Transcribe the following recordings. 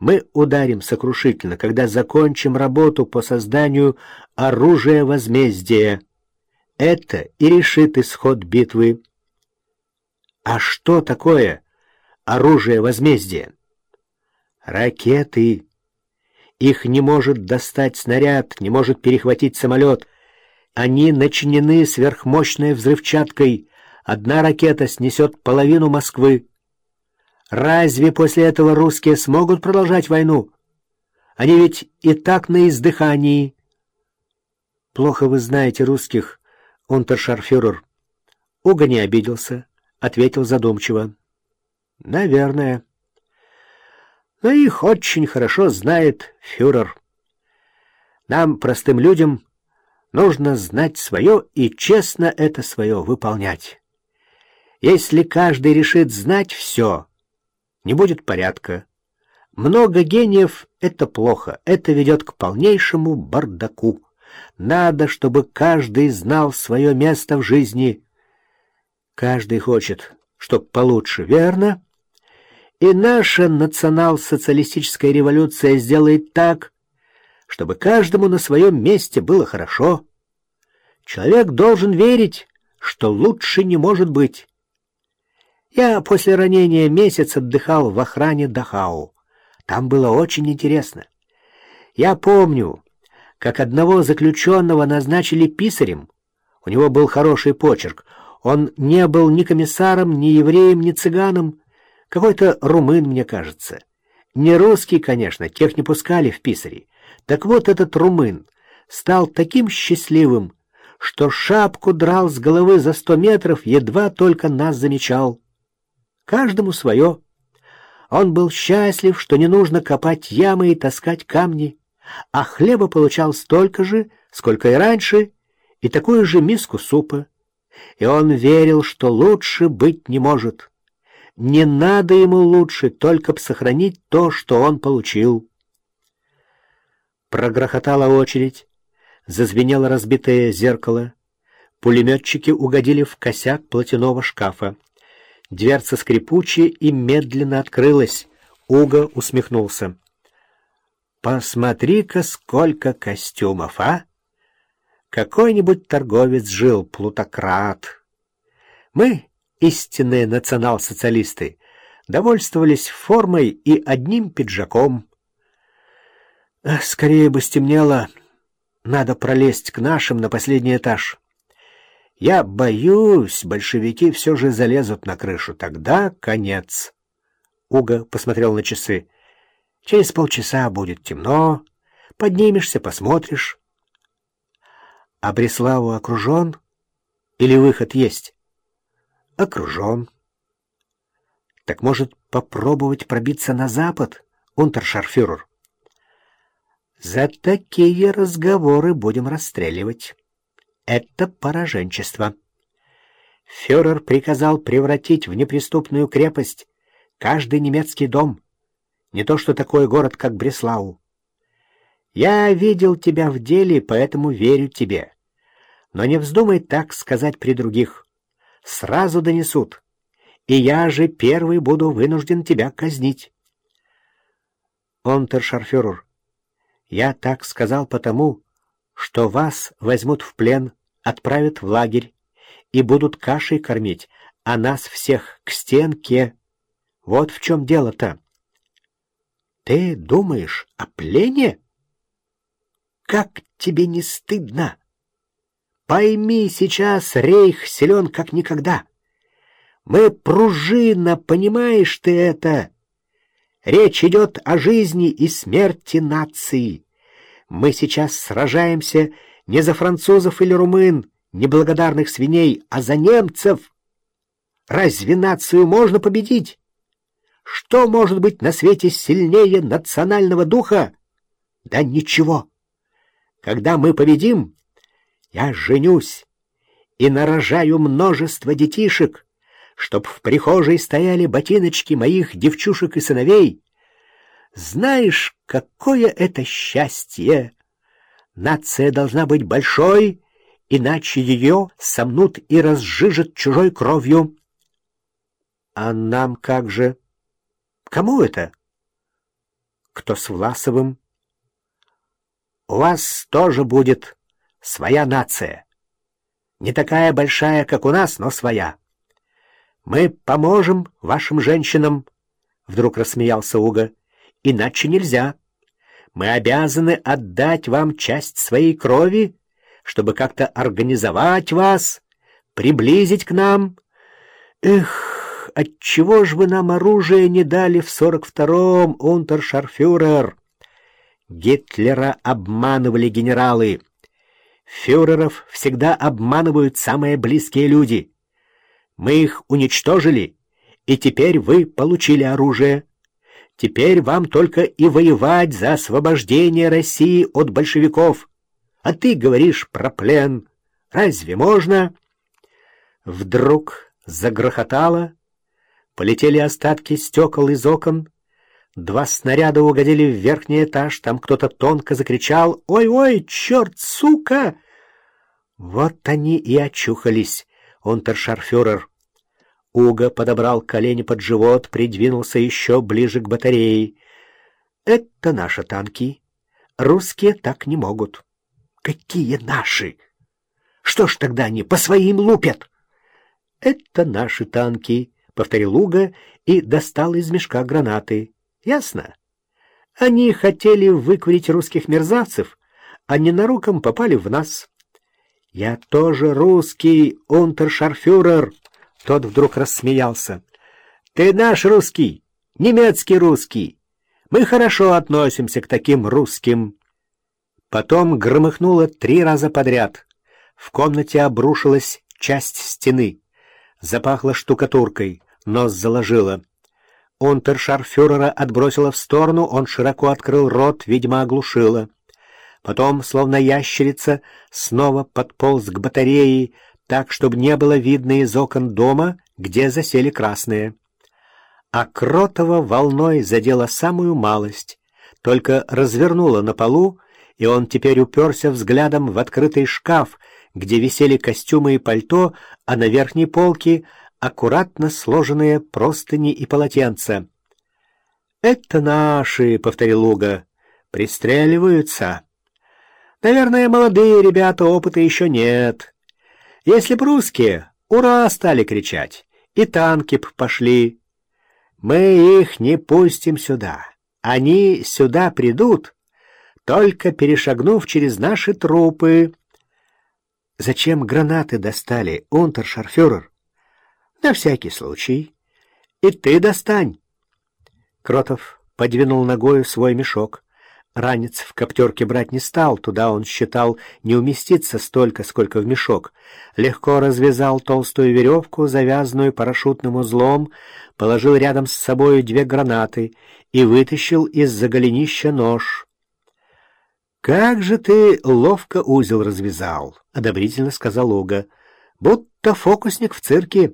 Мы ударим сокрушительно, когда закончим работу по созданию оружия возмездия. Это и решит исход битвы. А что такое оружие возмездия? Ракеты. Их не может достать снаряд, не может перехватить самолет. Они начинены сверхмощной взрывчаткой. Одна ракета снесет половину Москвы. Разве после этого русские смогут продолжать войну? Они ведь и так на издыхании. Плохо вы знаете русских, унтершарфюрер. Уга не обиделся, ответил задумчиво. Наверное. Но их очень хорошо знает фюрер. Нам, простым людям, нужно знать свое и честно это свое выполнять. Если каждый решит знать все, не будет порядка. Много гениев — это плохо, это ведет к полнейшему бардаку. Надо, чтобы каждый знал свое место в жизни. Каждый хочет, чтоб получше, верно? И наша национал-социалистическая революция сделает так, чтобы каждому на своем месте было хорошо. Человек должен верить, что лучше не может быть. Я после ранения месяц отдыхал в охране Дахау. Там было очень интересно. Я помню, как одного заключенного назначили писарем. У него был хороший почерк. Он не был ни комиссаром, ни евреем, ни цыганом. Какой-то румын, мне кажется. Не русский, конечно, тех не пускали в писари. Так вот этот румын стал таким счастливым, что шапку драл с головы за сто метров, едва только нас замечал. Каждому свое. Он был счастлив, что не нужно копать ямы и таскать камни, а хлеба получал столько же, сколько и раньше, и такую же миску супа. И он верил, что лучше быть не может. Не надо ему лучше, только б сохранить то, что он получил. Прогрохотала очередь, зазвенело разбитое зеркало. Пулеметчики угодили в косяк платяного шкафа. Дверца скрипучая и медленно открылась. Уго усмехнулся. «Посмотри-ка, сколько костюмов, а! Какой-нибудь торговец жил, плутократ. Мы, истинные национал-социалисты, довольствовались формой и одним пиджаком. Скорее бы стемнело, надо пролезть к нашим на последний этаж». Я боюсь, большевики все же залезут на крышу. Тогда конец. Уга посмотрел на часы. Через полчаса будет темно. Поднимешься, посмотришь. А Бреславу окружен? Или выход есть? Окружен. Так может попробовать пробиться на запад, унтершарфюрер? За такие разговоры будем расстреливать. Это пораженчество. Фюрер приказал превратить в неприступную крепость каждый немецкий дом, не то что такой город, как Бреслау. Я видел тебя в деле, поэтому верю тебе. Но не вздумай так сказать при других. Сразу донесут, и я же первый буду вынужден тебя казнить. Онтершарфюрер, я так сказал потому, что вас возьмут в плен, отправят в лагерь и будут кашей кормить, а нас всех к стенке. Вот в чем дело-то. Ты думаешь о плене? Как тебе не стыдно? Пойми, сейчас рейх силен как никогда. Мы пружина, понимаешь ты это? Речь идет о жизни и смерти нации. Мы сейчас сражаемся не за французов или румын, неблагодарных свиней, а за немцев. Разве нацию можно победить? Что может быть на свете сильнее национального духа? Да ничего. Когда мы победим, я женюсь и нарожаю множество детишек, чтоб в прихожей стояли ботиночки моих девчушек и сыновей, знаешь, какое это счастье! Нация должна быть большой, иначе ее сомнут и разжижат чужой кровью. А нам как же? Кому это? кто с Власовым. У вас тоже будет своя нация. Не такая большая, как у нас, но своя. Мы поможем вашим женщинам, — вдруг рассмеялся Уга. Иначе нельзя. Мы обязаны отдать вам часть своей крови, чтобы как-то организовать вас, приблизить к нам. Эх, отчего ж вы нам оружие не дали в сорок втором, унтершарфюрер? Гитлера обманывали генералы. Фюреров всегда обманывают самые близкие люди. Мы их уничтожили, и теперь вы получили оружие. Теперь вам только и воевать за освобождение России от большевиков. А ты говоришь про плен. Разве можно? Вдруг загрохотало, полетели остатки стекол из окон, Два снаряда угодили в верхний этаж, там кто-то тонко закричал «Ой-ой, черт, сука!» Вот они и очухались, унтершарфюрер. Уга подобрал колени под живот, придвинулся еще ближе к батарее. «Это наши танки. Русские так не могут». «Какие наши? Что ж тогда они по своим лупят?» «Это наши танки», — повторил Уга и достал из мешка гранаты. «Ясно? Они хотели выкурить русских мерзавцев, а ненаруком попали в нас». «Я тоже русский, унтершарфюрер!» Тот вдруг рассмеялся. «Ты наш русский, немецкий русский. Мы хорошо относимся к таким русским». Потом громыхнуло три раза подряд. В комнате обрушилась часть стены. Запахло штукатуркой, нос заложило. Унтершарфюрера отбросило в сторону, он широко открыл рот, видимо, оглушило. Потом, словно ящерица, снова подполз к батарее, так, чтобы не было видно из окон дома, где засели красные. А Кротова волной задела самую малость, только развернула на полу, и он теперь уперся взглядом в открытый шкаф, где висели костюмы и пальто, а на верхней полке аккуратно сложенные простыни и полотенца. «Это наши», — повторил Луга, — «пристреливаются». «Наверное, молодые ребята, опыта еще нет». Если б русские, ура, стали кричать, и танки б пошли. Мы их не пустим сюда. Они сюда придут, только перешагнув через наши трупы. Зачем гранаты достали, унтершарфюрер? На всякий случай. И ты достань. Кротов подвинул ногою свой мешок. Ранец в коптерке брать не стал, туда он считал не уместиться столько, сколько в мешок. Легко развязал толстую веревку, завязанную парашютным узлом, положил рядом с собой две гранаты и вытащил из-за голенища нож. «Как же ты ловко узел развязал!» — одобрительно сказал Ога. «Будто фокусник в цирке».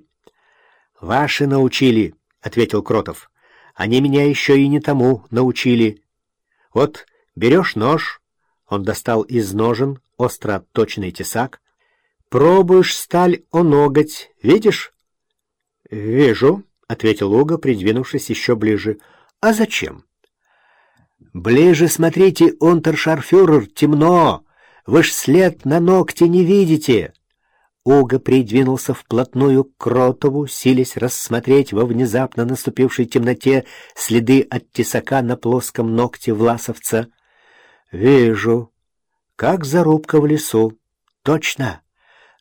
«Ваши научили», — ответил Кротов. «Они меня еще и не тому научили». Вот берешь нож, он достал из ножен остро отточенный тесак, пробуешь сталь о ноготь, видишь? — Вижу, — ответил Уга, придвинувшись еще ближе. — А зачем? — Ближе смотрите, унтершарфюрер, темно, вы ж след на ногте не видите. Уга придвинулся вплотную к Кротову, силясь рассмотреть во внезапно наступившей темноте следы от тесака на плоском ногте власовца. «Вижу. Как зарубка в лесу. Точно.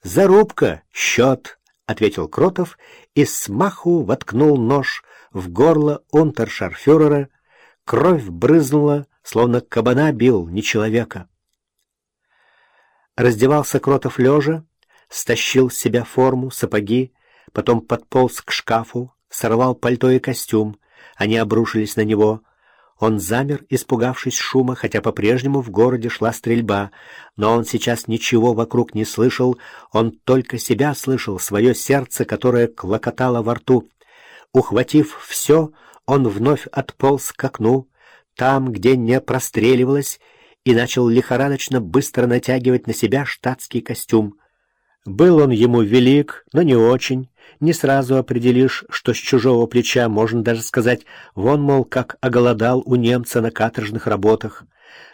Зарубка. Счет», — ответил Кротов и смаху воткнул нож в горло унтершарфюрера. Кровь брызнула, словно кабана бил, не человека. Раздевался Кротов лежа, стащил с себя форму, сапоги, потом подполз к шкафу, сорвал пальто и костюм. Они обрушились на него. Он замер, испугавшись шума, хотя по-прежнему в городе шла стрельба. Но он сейчас ничего вокруг не слышал, он только себя слышал, свое сердце, которое клокотало во рту. Ухватив все, он вновь отполз к окну, там, где не простреливалось, и начал лихорадочно быстро натягивать на себя штатский костюм. Был он ему велик, но не очень. Не сразу определишь, что с чужого плеча можно даже сказать, вон, мол, как оголодал у немца на каторжных работах.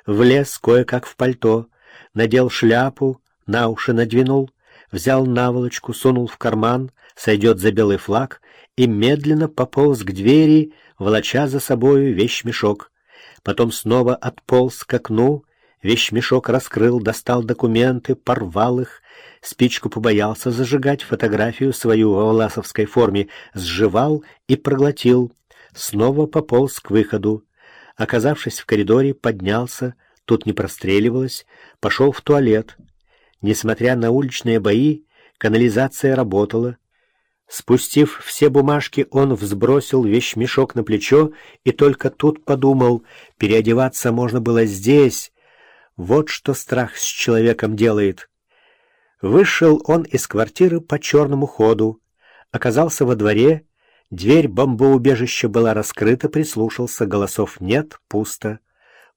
Влез кое-как в пальто, надел шляпу, на уши надвинул, взял наволочку, сунул в карман, сойдет за белый флаг и медленно пополз к двери, волоча за собою вещмешок. Потом снова отполз к окну, вещмешок раскрыл, достал документы, порвал их, спичку побоялся зажигать, фотографию свою в власовской форме сживал и проглотил, снова пополз к выходу. Оказавшись в коридоре, поднялся, тут не простреливалось, пошел в туалет. Несмотря на уличные бои, канализация работала. Спустив все бумажки, он взбросил вещмешок на плечо и только тут подумал, переодеваться можно было здесь. Вот что страх с человеком делает. Вышел он из квартиры по черному ходу, оказался во дворе, дверь бомбоубежища была раскрыта, прислушался, голосов нет, пусто.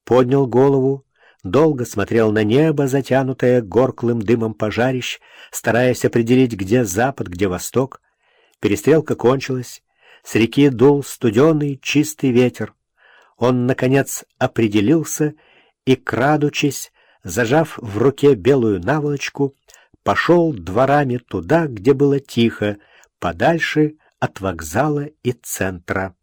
Поднял голову, долго смотрел на небо, затянутое горклым дымом пожарищ, стараясь определить, где запад, где восток. Перестрелка кончилась, с реки дул студеный чистый ветер. Он, наконец, определился и, крадучись, зажав в руке белую наволочку, пошел дворами туда, где было тихо, подальше от вокзала и центра.